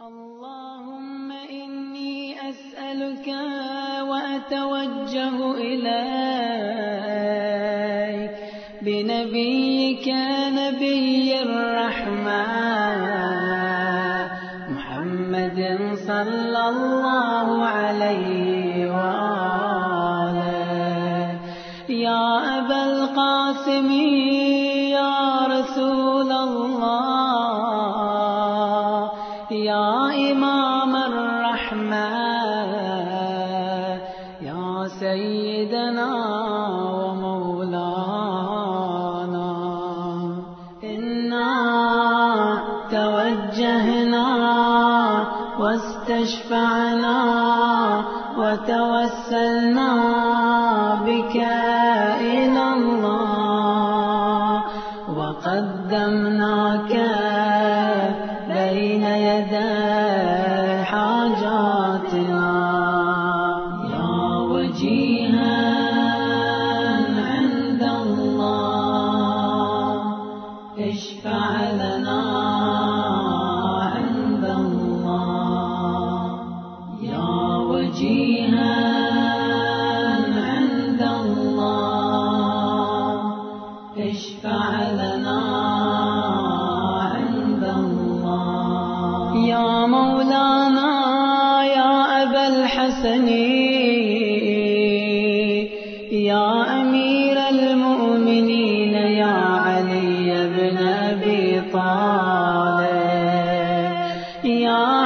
اللهم إني أسألك وأتوجه إليك بنبيك سيدنا ومولانا. إنا توجهنا واستشفعنا وتوسلنا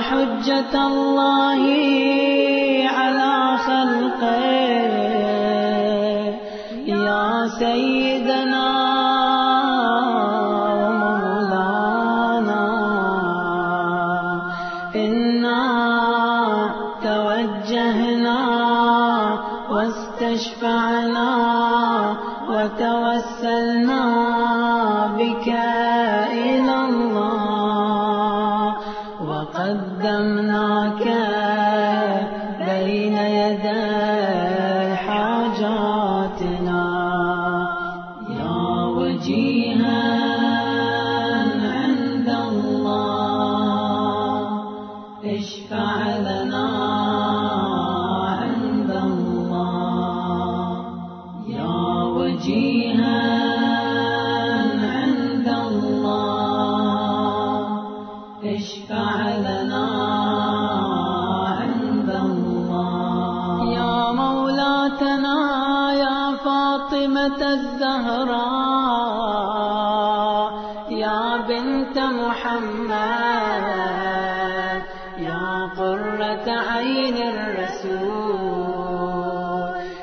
حجة الله. الزهراء يا بنت محمد يا قرة عين الرسول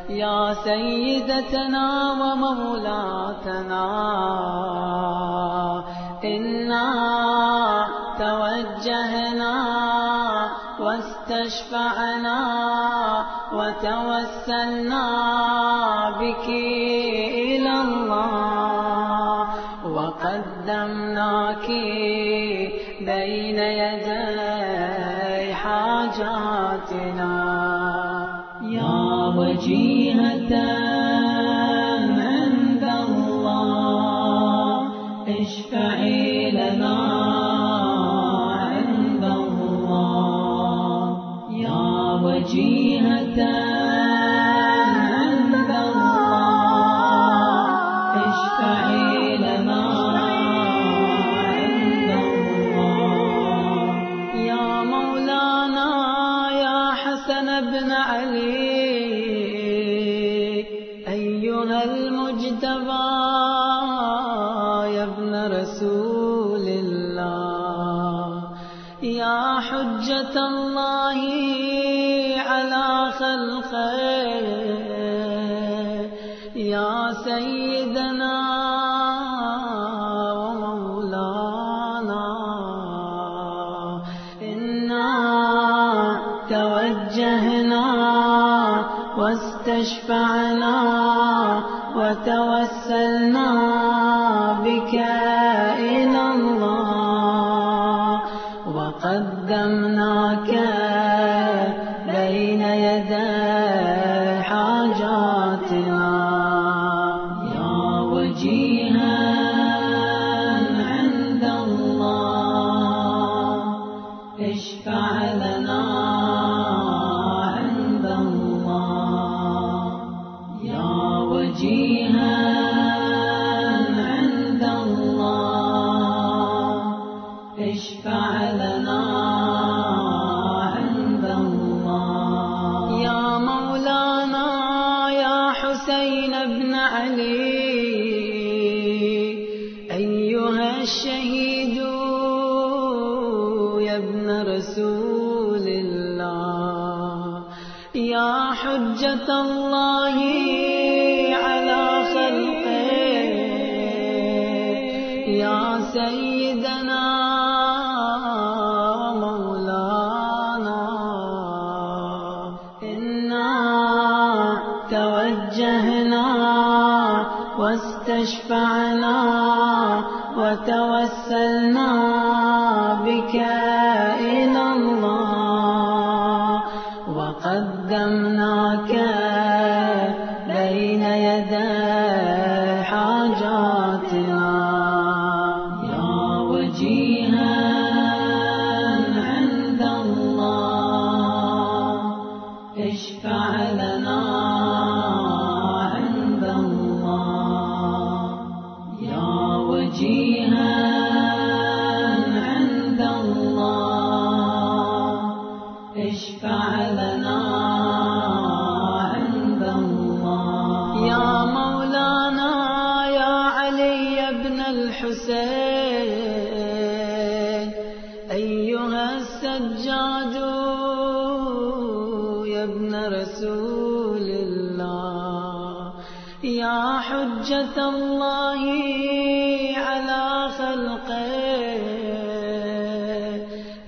يا سيدتنا ومولاتنا إنا توجهنا واستشفعنا وتوسلنا بين يدي حاجاتنا. يا وجيهتنا علي أيها المجتبى يا ابن رسول الله يا حجة الله وصلنا بكائن الله وقدمنا فعلنا وجهنا واستشفعنا وتوسلنا 极寒。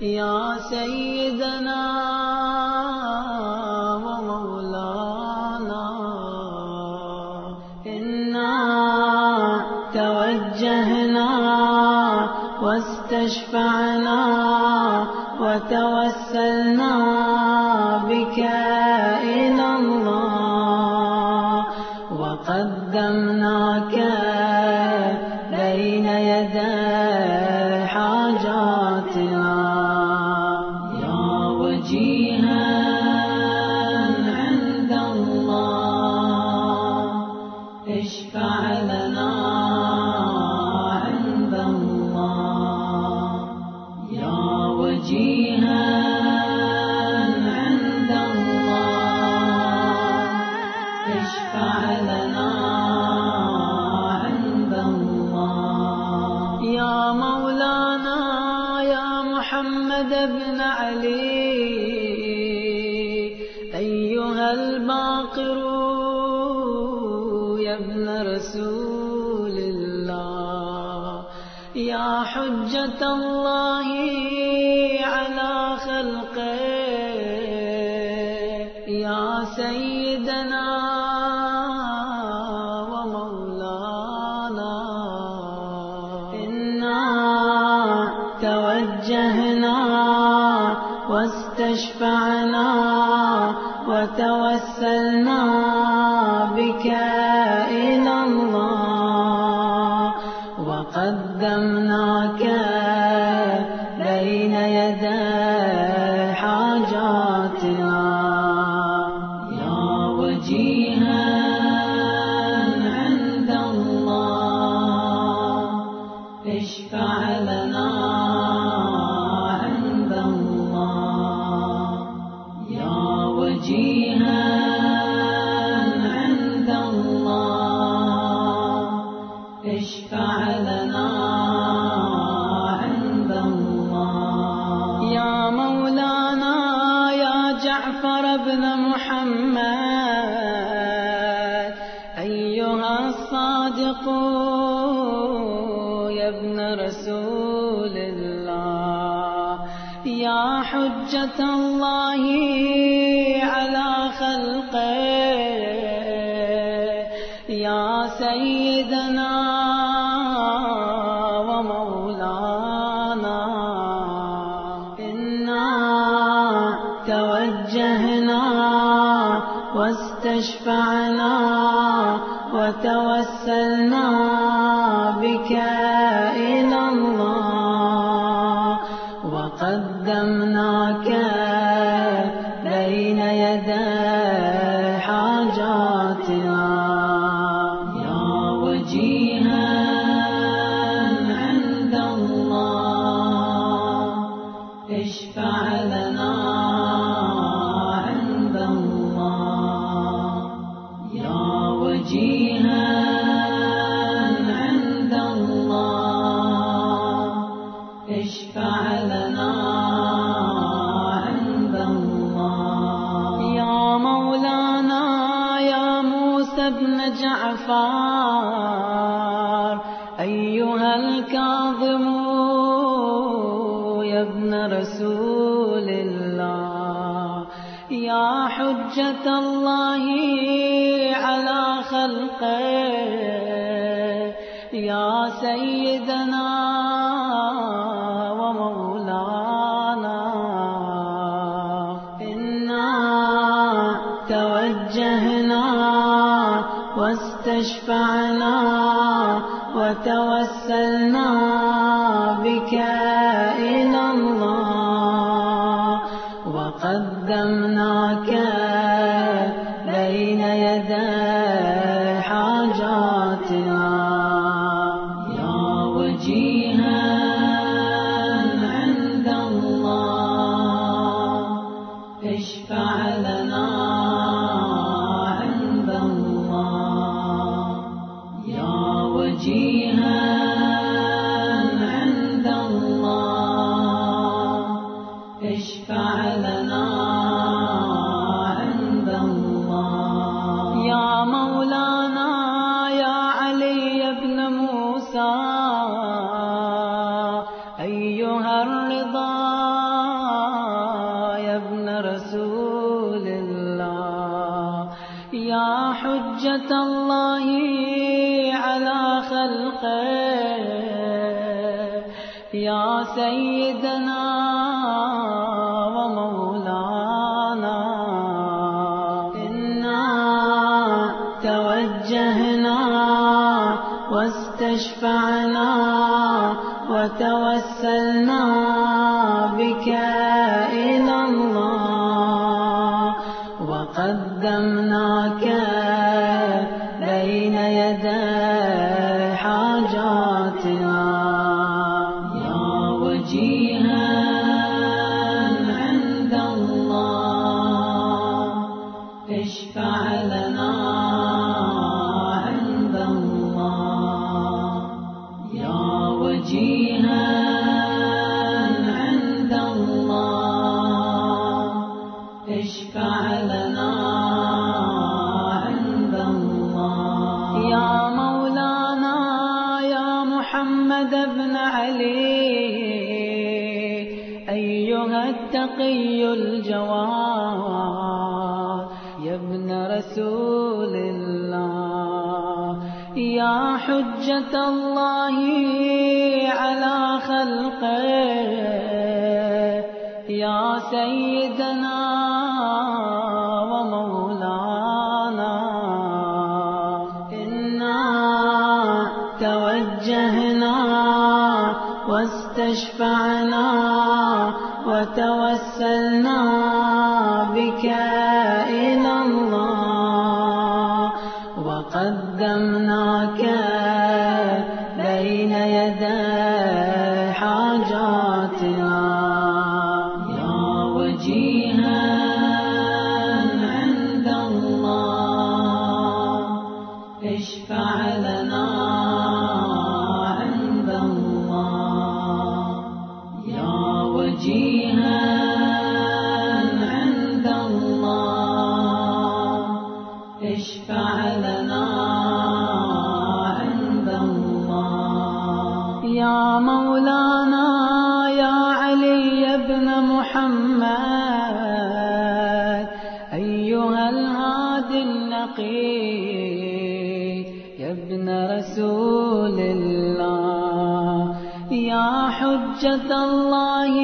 يا سيدنا ومولانا إنا توجهنا واستشفعنا وتوسلنا يا حجة الله هذا محمد. أيها الصادق يا ابن رسول الله يا حجة الله क्या جعفر أيها الكاظم يا ابن رسول الله يا حجة الله على خلقه يا سيدنا ومولانا. إنا توجهنا واستشفعنا وتوسلنا بك إلى الله وقدمنا تشفعنا وتوسلنا بك إلى الله وقدمناك بين يدي حاجاتنا. يا وجيها عند الله اشفع لنا وجيها حجة الله على خلقه. يا سيدنا ومولانا إنا توجهنا واستشفعنا وتوسلنا التقي يا ابن رسول الله يا حجة الله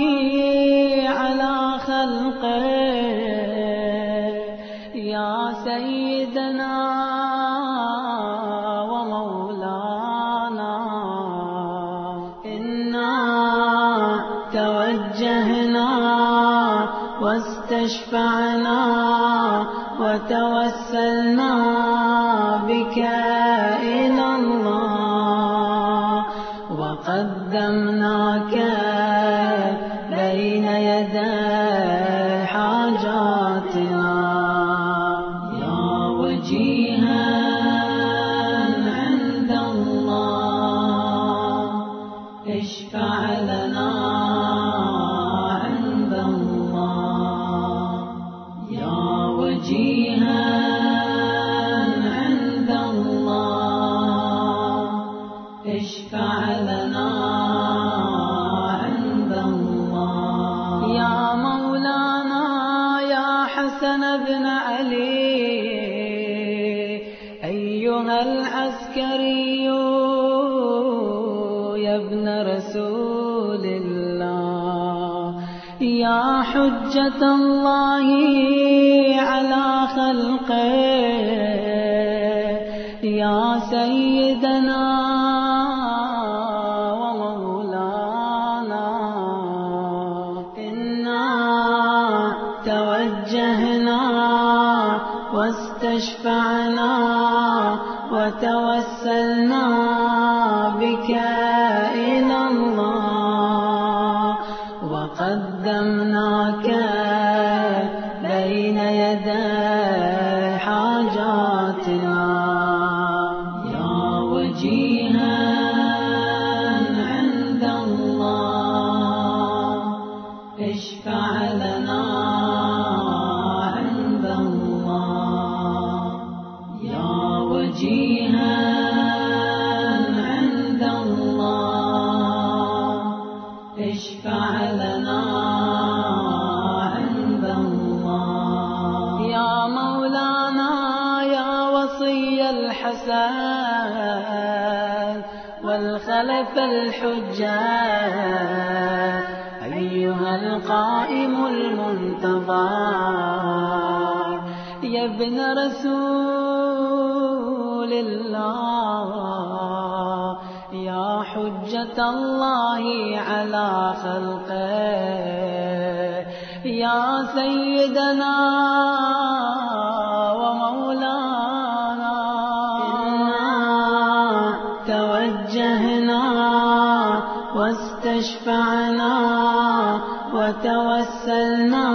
وقدمناك حسن بن علي. أيها العسكري يا ابن رسول الله يا حجة الله على خلقه يا سيدنا واستشفعنا وتوسلنا بك إلى الله وقدمناك والخلف الحجة أيها القائم المنتظر يا ابن رسول الله يا حجة الله على خلقه يا سيدنا وتوسلنا